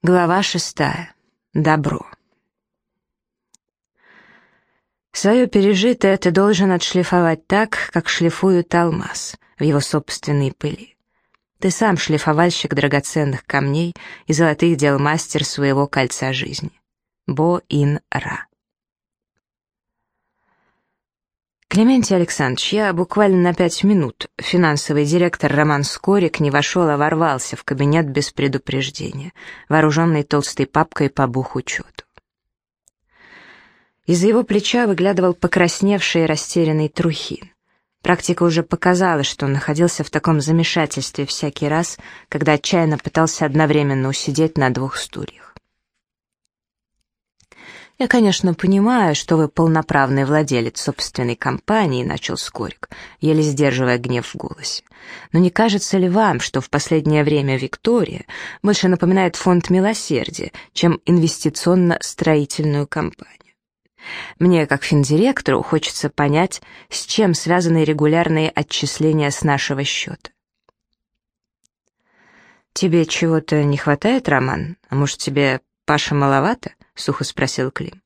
Глава шестая. Добро. Свое пережитое ты должен отшлифовать так, как шлифуют алмаз в его собственной пыли. Ты сам шлифовальщик драгоценных камней и золотых дел мастер своего кольца жизни. Бо-ин-ра. Клементий Александрович, я буквально на пять минут. Финансовый директор Роман Скорик не вошел, а ворвался в кабинет без предупреждения, вооруженный толстой папкой по бухучету. Из-за его плеча выглядывал покрасневший и растерянный Трухин. Практика уже показала, что он находился в таком замешательстве всякий раз, когда отчаянно пытался одновременно усидеть на двух стульях. «Я, конечно, понимаю, что вы полноправный владелец собственной компании», — начал Скорик, еле сдерживая гнев в голосе. «Но не кажется ли вам, что в последнее время Виктория больше напоминает фонд милосердия, чем инвестиционно-строительную компанию? Мне, как финдиректору, хочется понять, с чем связаны регулярные отчисления с нашего счета». «Тебе чего-то не хватает, Роман? А может, тебе Паша маловато?» — сухо спросил Клим.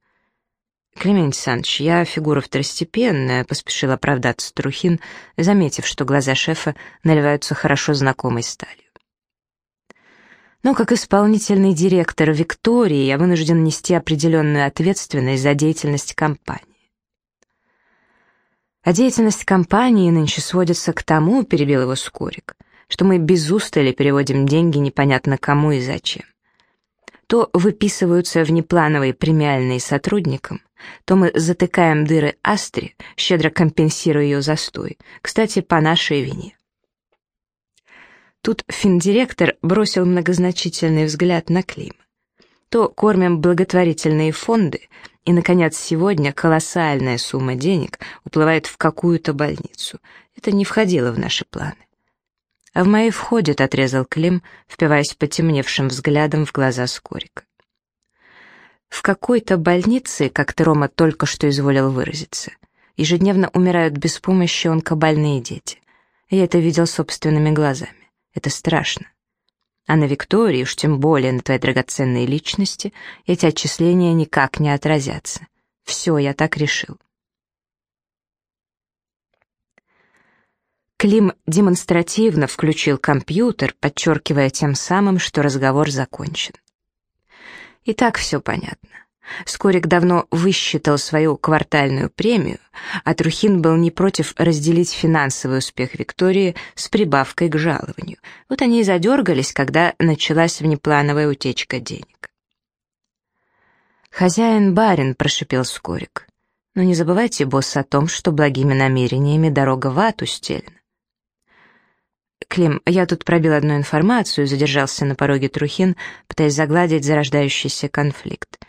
«Климент Александрович, я фигура второстепенная», — поспешил оправдаться Трухин, заметив, что глаза шефа наливаются хорошо знакомой сталью. Но как исполнительный директор Виктории я вынужден нести определенную ответственность за деятельность компании. А деятельность компании нынче сводится к тому, перебил его Скорик, что мы без устали переводим деньги непонятно кому и зачем то выписываются внеплановые премиальные сотрудникам, то мы затыкаем дыры Астре, щедро компенсируя ее застой, кстати, по нашей вине. Тут финдиректор бросил многозначительный взгляд на Клим. То кормим благотворительные фонды, и, наконец, сегодня колоссальная сумма денег уплывает в какую-то больницу. Это не входило в наши планы. «А в мои входит», — отрезал Клим, впиваясь потемневшим взглядом в глаза Скорика. В какой-то больнице, как ты, Рома, только что изволил выразиться, ежедневно умирают без помощи онкобольные дети. Я это видел собственными глазами. Это страшно. А на Виктории, уж тем более на твоей драгоценной личности, эти отчисления никак не отразятся. Все, я так решил. Клим демонстративно включил компьютер, подчеркивая тем самым, что разговор закончен. И так все понятно. Скорик давно высчитал свою квартальную премию, а Трухин был не против разделить финансовый успех Виктории с прибавкой к жалованию. Вот они и задергались, когда началась внеплановая утечка денег. «Хозяин-барин», — прошипел Скорик. «Но не забывайте, босс, о том, что благими намерениями дорога в ад устелена. «Клим, я тут пробил одну информацию», — задержался на пороге Трухин, пытаясь загладить зарождающийся конфликт.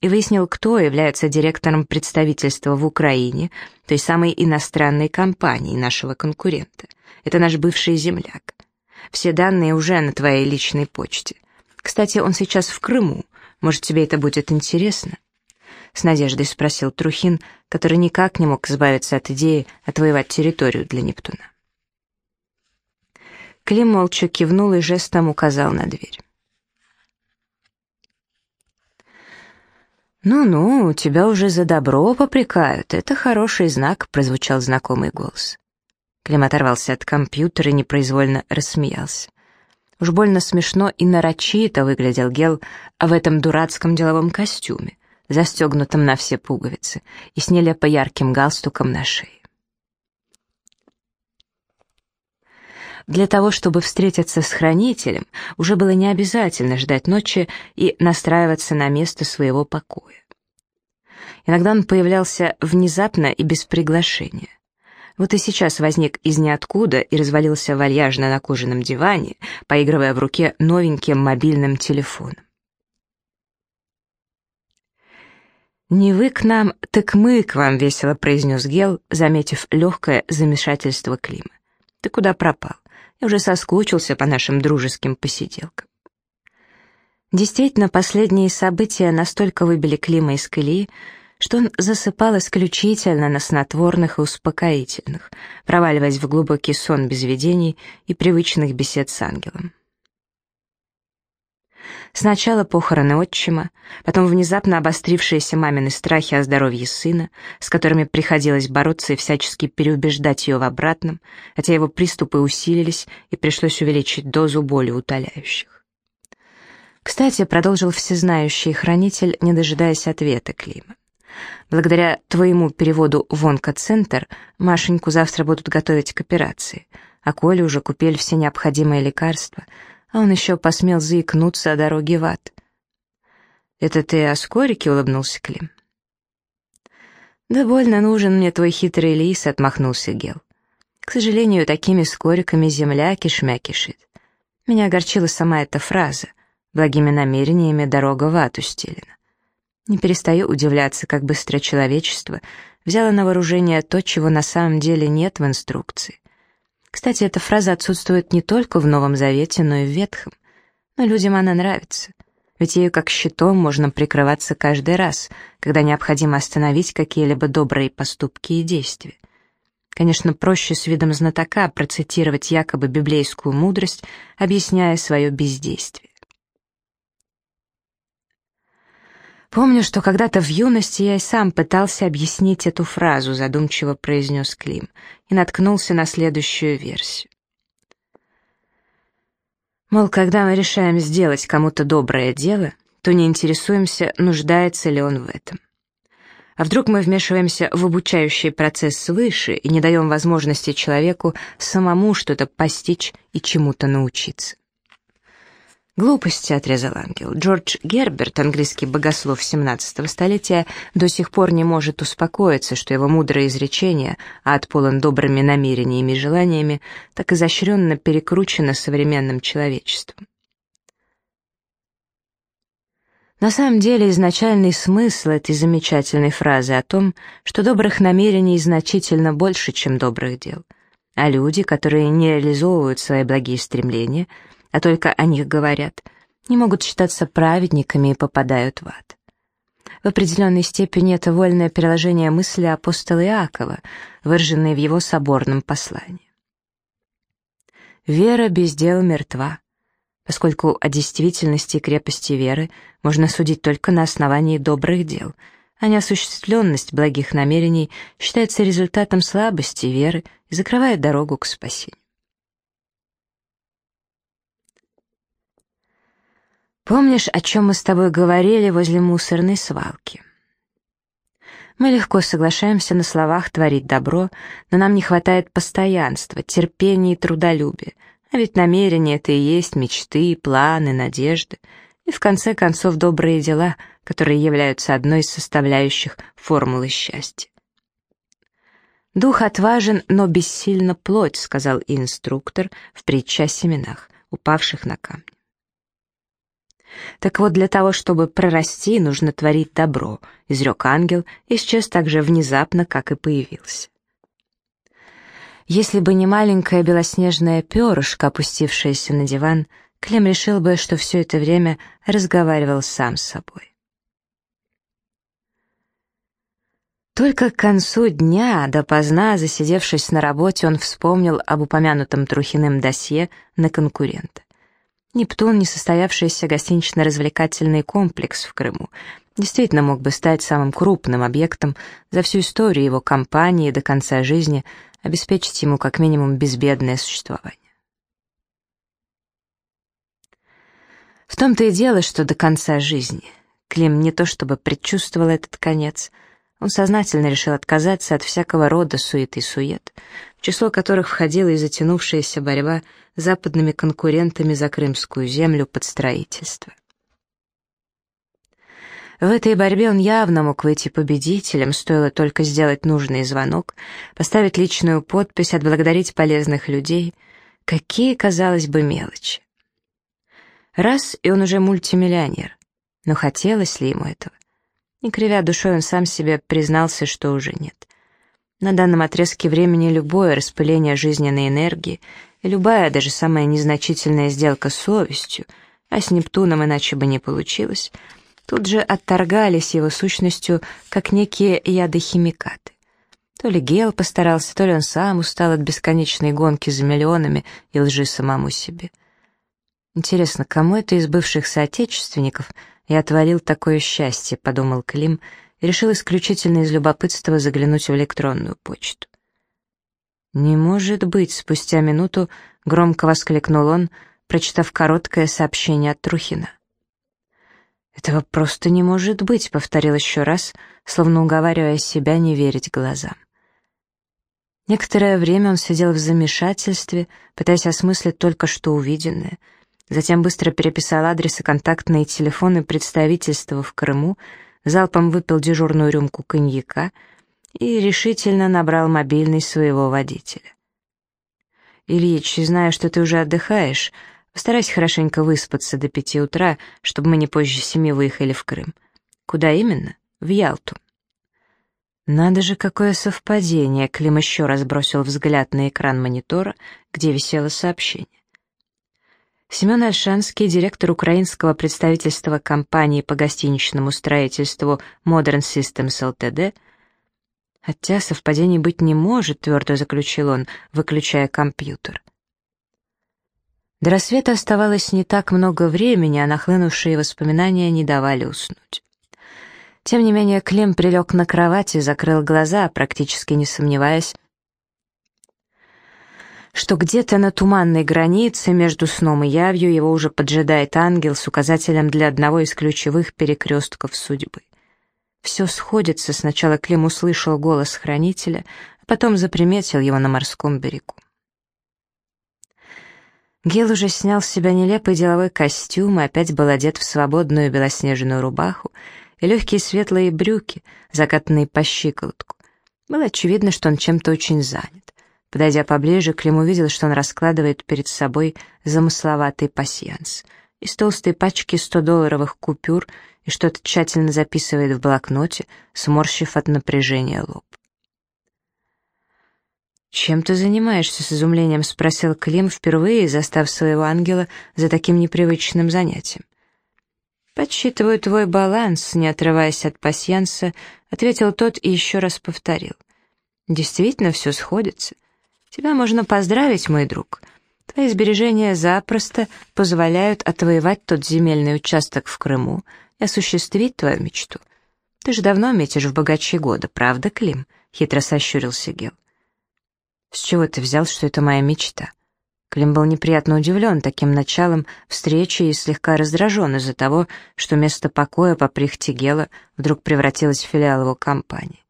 И выяснил, кто является директором представительства в Украине, той самой иностранной компании нашего конкурента. Это наш бывший земляк. Все данные уже на твоей личной почте. Кстати, он сейчас в Крыму. Может, тебе это будет интересно?» С надеждой спросил Трухин, который никак не мог избавиться от идеи отвоевать территорию для Нептуна. Клим молча кивнул и жестом указал на дверь. «Ну-ну, тебя уже за добро попрекают, это хороший знак», — прозвучал знакомый голос. Клим оторвался от компьютера и непроизвольно рассмеялся. Уж больно смешно и нарочито выглядел Гел в этом дурацком деловом костюме, застегнутом на все пуговицы и с нелепо ярким галстуком на шее. Для того, чтобы встретиться с хранителем, уже было не обязательно ждать ночи и настраиваться на место своего покоя. Иногда он появлялся внезапно и без приглашения. Вот и сейчас возник из ниоткуда и развалился вальяжно на кожаном диване, поигрывая в руке новеньким мобильным телефоном. «Не вы к нам, так мы к вам», — весело произнес Гел, заметив легкое замешательство Клима. «Ты куда пропал?» Я уже соскучился по нашим дружеским посиделкам. Действительно, последние события настолько выбили Клима из колеи, что он засыпал исключительно на снотворных и успокоительных, проваливаясь в глубокий сон без видений и привычных бесед с ангелом. Сначала похороны отчима, потом внезапно обострившиеся мамины страхи о здоровье сына, с которыми приходилось бороться и всячески переубеждать ее в обратном, хотя его приступы усилились и пришлось увеличить дозу боли утоляющих. Кстати, продолжил всезнающий хранитель, не дожидаясь ответа Клима. Благодаря твоему переводу в онкоцентр Машеньку завтра будут готовить к операции, а Коле уже купили все необходимые лекарства, а он еще посмел заикнуться о дороге в ад. «Это ты о скорике?» — улыбнулся Клим. «Да больно нужен мне твой хитрый лис», — отмахнулся Гел. «К сожалению, такими скориками земля кишмя кишит. Меня огорчила сама эта фраза. Благими намерениями дорога в ад устелена. Не перестаю удивляться, как быстро человечество взяло на вооружение то, чего на самом деле нет в инструкции. Кстати, эта фраза отсутствует не только в Новом Завете, но и в Ветхом. Но людям она нравится. Ведь ею как щитом можно прикрываться каждый раз, когда необходимо остановить какие-либо добрые поступки и действия. Конечно, проще с видом знатока процитировать якобы библейскую мудрость, объясняя свое бездействие. Помню, что когда-то в юности я и сам пытался объяснить эту фразу, задумчиво произнес Клим, и наткнулся на следующую версию. Мол, когда мы решаем сделать кому-то доброе дело, то не интересуемся, нуждается ли он в этом. А вдруг мы вмешиваемся в обучающий процесс свыше и не даем возможности человеку самому что-то постичь и чему-то научиться? «Глупости», — отрезал ангел. Джордж Герберт, английский богослов XVII столетия, до сих пор не может успокоиться, что его мудрое изречение, ад полон добрыми намерениями и желаниями, так изощренно перекручено современным человечеством. На самом деле изначальный смысл этой замечательной фразы о том, что добрых намерений значительно больше, чем добрых дел, а люди, которые не реализовывают свои благие стремления — а только о них говорят, не могут считаться праведниками и попадают в ад. В определенной степени это вольное переложение мысли апостола Иакова, выраженной в его соборном послании. Вера без дел мертва, поскольку о действительности и крепости веры можно судить только на основании добрых дел, а неосуществленность благих намерений считается результатом слабости веры и закрывает дорогу к спасению. Помнишь, о чем мы с тобой говорили возле мусорной свалки? Мы легко соглашаемся на словах творить добро, но нам не хватает постоянства, терпения и трудолюбия. А ведь намерения — это и есть мечты, планы, надежды. И в конце концов добрые дела, которые являются одной из составляющих формулы счастья. «Дух отважен, но бессильно плоть», — сказал инструктор в притче о семенах, упавших на камни. Так вот, для того, чтобы прорасти, нужно творить добро, изрек ангел, исчез так же внезапно, как и появился. Если бы не маленькое белоснежное перышко, опустившееся на диван, Клем решил бы, что все это время разговаривал сам с собой. Только к концу дня, допоздна засидевшись на работе, он вспомнил об упомянутом Трухиным досье на конкурента. Нептун, несостоявшийся гостинично-развлекательный комплекс в Крыму, действительно мог бы стать самым крупным объектом за всю историю его компании до конца жизни, обеспечить ему как минимум безбедное существование. В том-то и дело, что до конца жизни. Клим не то чтобы предчувствовал этот конец, он сознательно решил отказаться от всякого рода суеты и сует, число которых входила и затянувшаяся борьба с западными конкурентами за крымскую землю под строительство. В этой борьбе он явно мог выйти победителем, стоило только сделать нужный звонок, поставить личную подпись, отблагодарить полезных людей. Какие, казалось бы, мелочи. Раз, и он уже мультимиллионер. Но хотелось ли ему этого? Не кривя душой, он сам себе признался, что уже нет. На данном отрезке времени любое распыление жизненной энергии и любая, даже самая незначительная сделка с совестью, а с Нептуном иначе бы не получилось, тут же отторгались его сущностью, как некие ядохимикаты. То ли Гел постарался, то ли он сам устал от бесконечной гонки за миллионами и лжи самому себе. Интересно, кому это из бывших соотечественников я отвалил такое счастье, подумал Клим решил исключительно из любопытства заглянуть в электронную почту. «Не может быть!» — спустя минуту громко воскликнул он, прочитав короткое сообщение от Трухина. «Этого просто не может быть», — повторил еще раз, словно уговаривая себя не верить глазам. Некоторое время он сидел в замешательстве, пытаясь осмыслить только что увиденное. Затем быстро переписал адрес и контактные телефоны представительства в Крыму, залпом выпил дежурную рюмку коньяка и решительно набрал мобильный своего водителя. «Ильич, знаю, что ты уже отдыхаешь, постарайся хорошенько выспаться до пяти утра, чтобы мы не позже семи выехали в Крым. Куда именно? В Ялту». Надо же, какое совпадение, Клим еще раз бросил взгляд на экран монитора, где висело сообщение. Семен Альшанский, директор украинского представительства компании по гостиничному строительству Modern Systems Ltd. Хотя совпадений быть не может, твердо заключил он, выключая компьютер. До рассвета оставалось не так много времени, а нахлынувшие воспоминания не давали уснуть. Тем не менее, Клим прилег на кровать и закрыл глаза, практически не сомневаясь, что где-то на туманной границе между сном и явью его уже поджидает ангел с указателем для одного из ключевых перекрестков судьбы. Все сходится, сначала Клим услышал голос хранителя, а потом заприметил его на морском берегу. Гел уже снял с себя нелепый деловой костюм и опять был одет в свободную белоснежную рубаху и легкие светлые брюки, закатанные по щиколотку. Было очевидно, что он чем-то очень занят. Подойдя поближе, Клим увидел, что он раскладывает перед собой замысловатый пасьянс. Из толстой пачки 100-долларовых купюр и что-то тщательно записывает в блокноте, сморщив от напряжения лоб. «Чем ты занимаешься?» — с изумлением спросил Клим, впервые застав своего ангела за таким непривычным занятием. «Подсчитываю твой баланс», — не отрываясь от пасьянса, ответил тот и еще раз повторил. «Действительно все сходится. Тебя можно поздравить, мой друг. Твои сбережения запросто позволяют отвоевать тот земельный участок в Крыму и осуществить твою мечту. Ты же давно метишь в богаче года, правда, Клим?» — хитро сощурился Гел. «С чего ты взял, что это моя мечта?» Клим был неприятно удивлен таким началом встречи и слегка раздражен из-за того, что место покоя по прихте Гела вдруг превратилось в филиал его компании.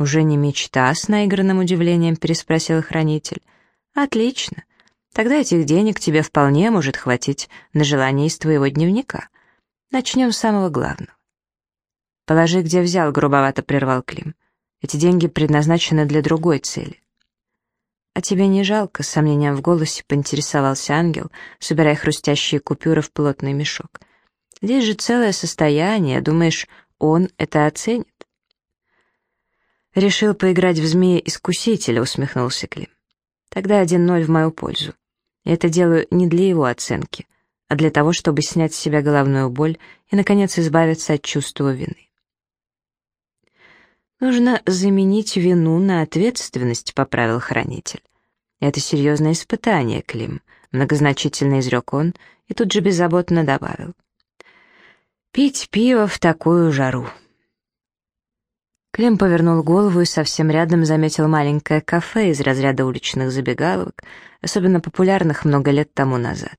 «Уже не мечта?» — с наигранным удивлением переспросил хранитель. «Отлично. Тогда этих денег тебе вполне может хватить на желание из твоего дневника. Начнем с самого главного». «Положи, где взял», — грубовато прервал Клим. «Эти деньги предназначены для другой цели». «А тебе не жалко?» — с сомнением в голосе поинтересовался ангел, собирая хрустящие купюры в плотный мешок. «Здесь же целое состояние, думаешь, он это оценит?» «Решил поиграть в змея-искусителя», — усмехнулся Клим. «Тогда один ноль в мою пользу. Я это делаю не для его оценки, а для того, чтобы снять с себя головную боль и, наконец, избавиться от чувства вины». «Нужно заменить вину на ответственность», — поправил хранитель. «Это серьезное испытание, Клим», — многозначительно изрек он и тут же беззаботно добавил. «Пить пиво в такую жару». Клим повернул голову и совсем рядом заметил маленькое кафе из разряда уличных забегаловок, особенно популярных много лет тому назад.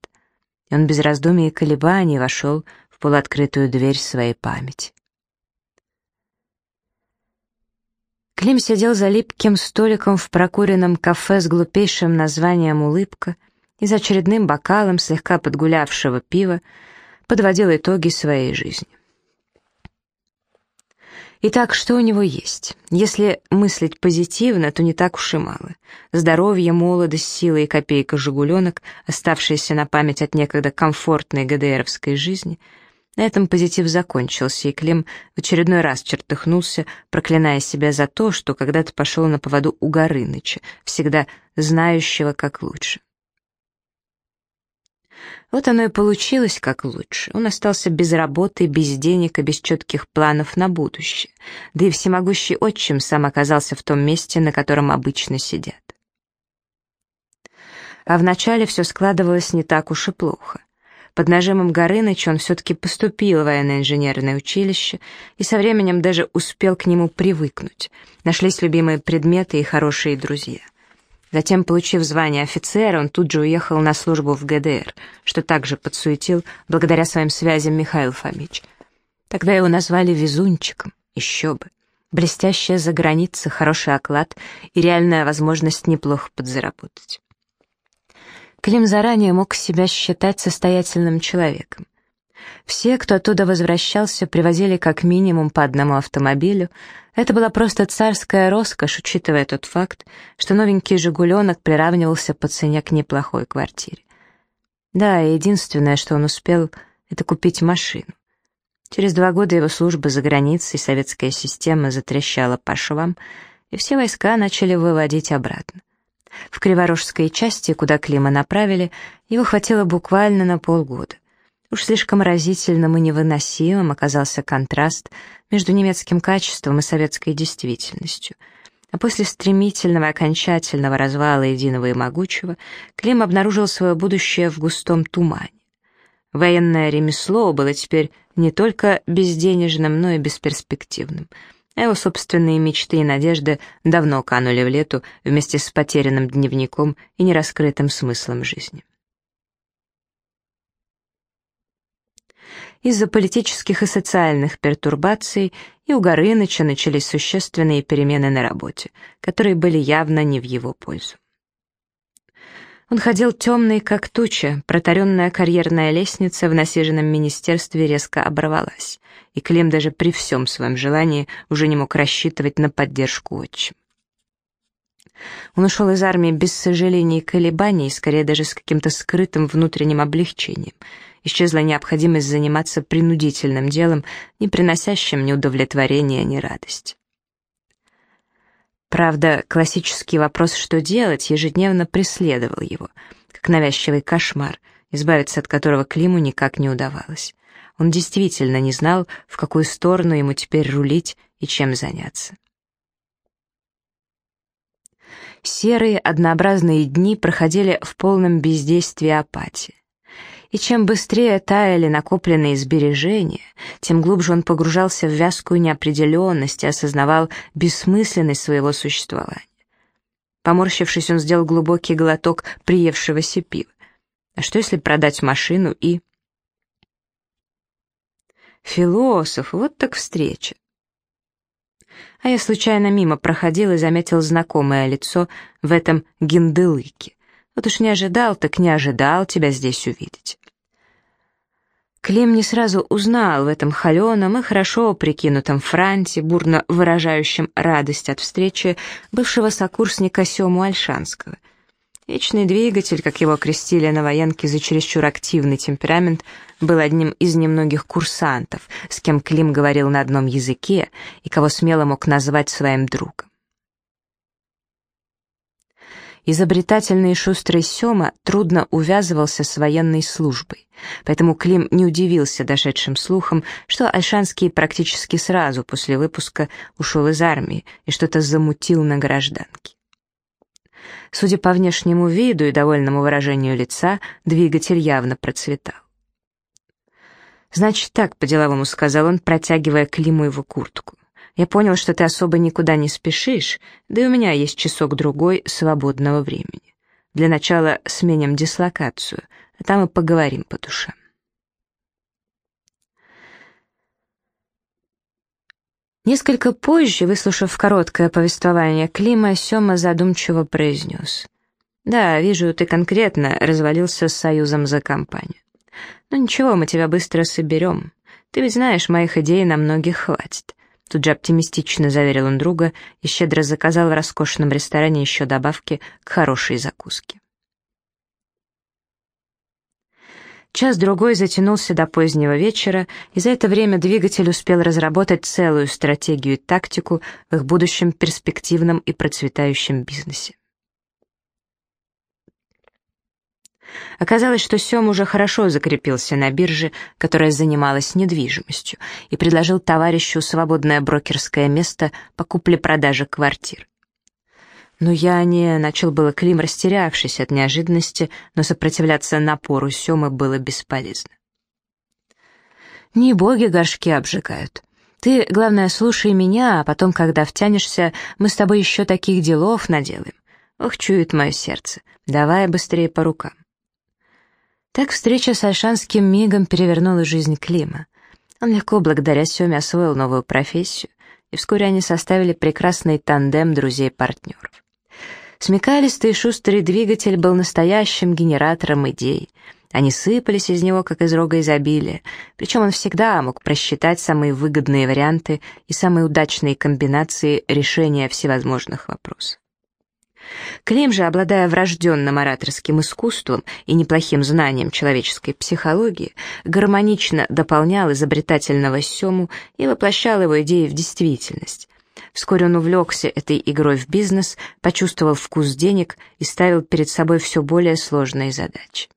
И он без раздумий и колебаний вошел в полуоткрытую дверь своей памяти. Клим сидел за липким столиком в прокуренном кафе с глупейшим названием «Улыбка» и за очередным бокалом слегка подгулявшего пива подводил итоги своей жизни. Итак, что у него есть? Если мыслить позитивно, то не так уж и мало. Здоровье, молодость, сила и копейка «Жигуленок», оставшиеся на память от некогда комфортной ГДРовской жизни — на этом позитив закончился, и Клим в очередной раз чертыхнулся, проклиная себя за то, что когда-то пошел на поводу у Горыныча, всегда знающего как лучше. Вот оно и получилось как лучше. Он остался без работы, без денег и без четких планов на будущее. Да и всемогущий отчим сам оказался в том месте, на котором обычно сидят. А вначале все складывалось не так уж и плохо. Под нажимом Горыныч он все-таки поступил в военное инженерное училище и со временем даже успел к нему привыкнуть. Нашлись любимые предметы и хорошие друзья. Затем, получив звание офицера, он тут же уехал на службу в ГДР, что также подсуетил благодаря своим связям Михаил Фомич. Тогда его назвали везунчиком, еще бы. Блестящая за граница, хороший оклад и реальная возможность неплохо подзаработать. Клим заранее мог себя считать состоятельным человеком. Все, кто оттуда возвращался, привозили как минимум по одному автомобилю. Это была просто царская роскошь, учитывая тот факт, что новенький «Жигуленок» приравнивался по цене к неплохой квартире. Да, единственное, что он успел, это купить машину. Через два года его службы за границей советская система затрещала по швам, и все войска начали выводить обратно. В Криворожской части, куда Клима направили, его хватило буквально на полгода. Уж слишком разительным и невыносимым оказался контраст между немецким качеством и советской действительностью. А после стремительного окончательного развала единого и могучего Клим обнаружил свое будущее в густом тумане. Военное ремесло было теперь не только безденежным, но и бесперспективным — а его собственные мечты и надежды давно канули в лету вместе с потерянным дневником и нераскрытым смыслом жизни. Из-за политических и социальных пертурбаций и у Горыныча начались существенные перемены на работе, которые были явно не в его пользу. Он ходил темный, как туча, протаренная карьерная лестница в насиженном министерстве резко оборвалась, и Клим даже при всем своем желании уже не мог рассчитывать на поддержку отчим. Он ушел из армии без сожалений и колебаний, скорее даже с каким-то скрытым внутренним облегчением. Исчезла необходимость заниматься принудительным делом, не приносящим ни удовлетворения, ни радости. Правда, классический вопрос «что делать?» ежедневно преследовал его, как навязчивый кошмар, избавиться от которого Климу никак не удавалось. Он действительно не знал, в какую сторону ему теперь рулить и чем заняться. Серые, однообразные дни проходили в полном бездействии апатии и чем быстрее таяли накопленные сбережения, тем глубже он погружался в вязкую неопределенность и осознавал бессмысленность своего существования. Поморщившись, он сделал глубокий глоток приевшегося пива. А что если продать машину и... Философ, вот так встреча. А я случайно мимо проходил и заметил знакомое лицо в этом генделыке. Вот уж не ожидал, так не ожидал тебя здесь увидеть. Клим не сразу узнал в этом холеном и хорошо прикинутом франте, бурно выражающем радость от встречи, бывшего сокурсника Сему Альшанского. Вечный двигатель, как его крестили на военке за чересчур активный темперамент, был одним из немногих курсантов, с кем Клим говорил на одном языке и кого смело мог назвать своим другом. Изобретательный и шустрый Сёма трудно увязывался с военной службой, поэтому Клим не удивился дошедшим слухам, что Альшанский практически сразу после выпуска ушел из армии и что-то замутил на гражданке. Судя по внешнему виду и довольному выражению лица, двигатель явно процветал. «Значит так», — по-деловому сказал он, протягивая Климу его куртку. Я понял, что ты особо никуда не спешишь, да и у меня есть часок-другой свободного времени. Для начала сменим дислокацию, а там и поговорим по душам. Несколько позже, выслушав короткое повествование Клима, Сёма задумчиво произнес. «Да, вижу, ты конкретно развалился с Союзом за компанию. Но ну ничего, мы тебя быстро соберем. Ты ведь знаешь, моих идей на многих хватит. Тут же оптимистично заверил он друга и щедро заказал в роскошном ресторане еще добавки к хорошей закуске. Час-другой затянулся до позднего вечера, и за это время двигатель успел разработать целую стратегию и тактику в их будущем перспективном и процветающем бизнесе. Оказалось, что Сем уже хорошо закрепился на бирже, которая занималась недвижимостью, и предложил товарищу свободное брокерское место по купле-продаже квартир. Но я не начал было Клим, растерявшись от неожиданности, но сопротивляться напору Семы было бесполезно. «Не боги горшки обжигают. Ты, главное, слушай меня, а потом, когда втянешься, мы с тобой еще таких делов наделаем. Ох, чует мое сердце. Давай быстрее по рукам». Так встреча с Альшанским мигом перевернула жизнь Клима. Он легко, благодаря Семе, освоил новую профессию, и вскоре они составили прекрасный тандем друзей-партнеров. Смекалистый и шустрый двигатель был настоящим генератором идей. Они сыпались из него, как из рога изобилия, причем он всегда мог просчитать самые выгодные варианты и самые удачные комбинации решения всевозможных вопросов. Клим же, обладая врожденным ораторским искусством и неплохим знанием человеческой психологии, гармонично дополнял изобретательного Сему и воплощал его идеи в действительность, Вскоре он увлекся этой игрой в бизнес, почувствовал вкус денег и ставил перед собой все более сложные задачи.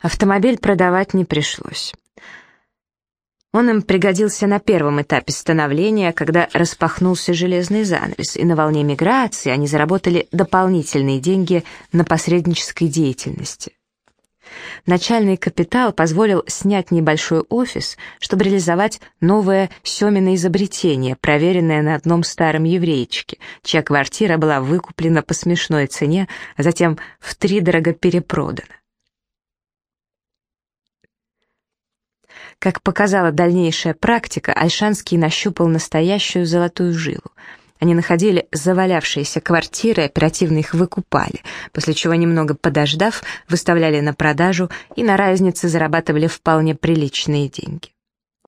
Автомобиль продавать не пришлось. Он им пригодился на первом этапе становления, когда распахнулся железный занавес, и на волне миграции они заработали дополнительные деньги на посреднической деятельности. Начальный капитал позволил снять небольшой офис, чтобы реализовать новое Семино изобретение, проверенное на одном старом еврейчике, чья квартира была выкуплена по смешной цене, а затем втридорого перепродана. Как показала дальнейшая практика, Альшанский нащупал настоящую золотую жилу — они находили завалявшиеся квартиры, оперативно их выкупали, после чего, немного подождав, выставляли на продажу и на разнице зарабатывали вполне приличные деньги.